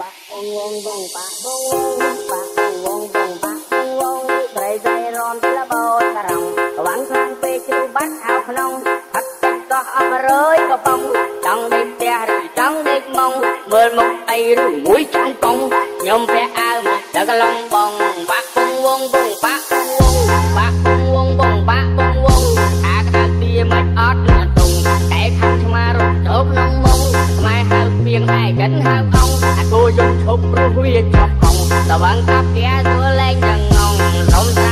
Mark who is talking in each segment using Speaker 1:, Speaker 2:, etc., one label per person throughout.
Speaker 1: បាក់វងវងបាក់វងបាក់វងវងបាក់វងត្រីใจร้อนละบอดกระรองหวังทางไปจูบัดเอาขนมអត់ចាំដោះអបរើយក៏បងចង់ដេកផ្ទះឬចង់ដេកម៉ងមើលមុខអីឬមួយចង់កងខ្ញុំព្រះអើដល់កន្លងបងបាក់វងវងវងបាក់ vẫn thắp ghé xuống lên dần ngồng rộng ra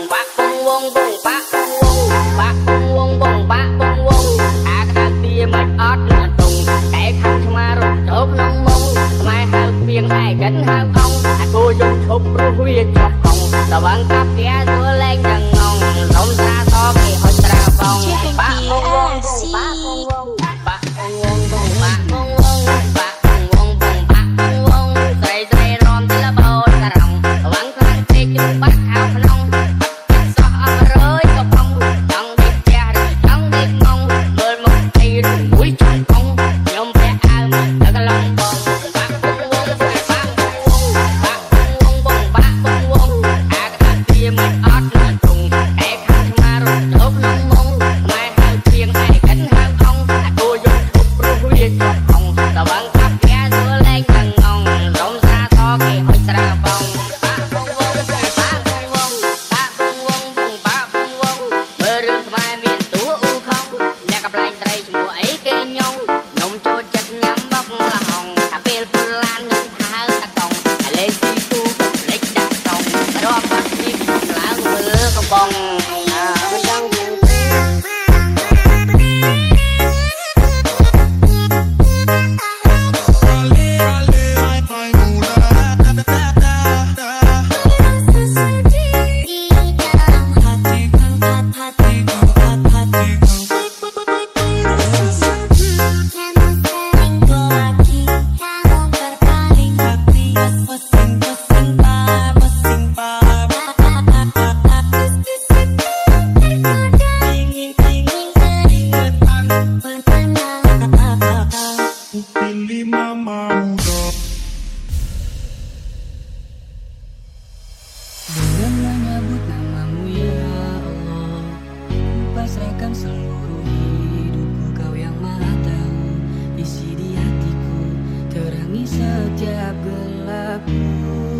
Speaker 1: Terangi setiap gelapku.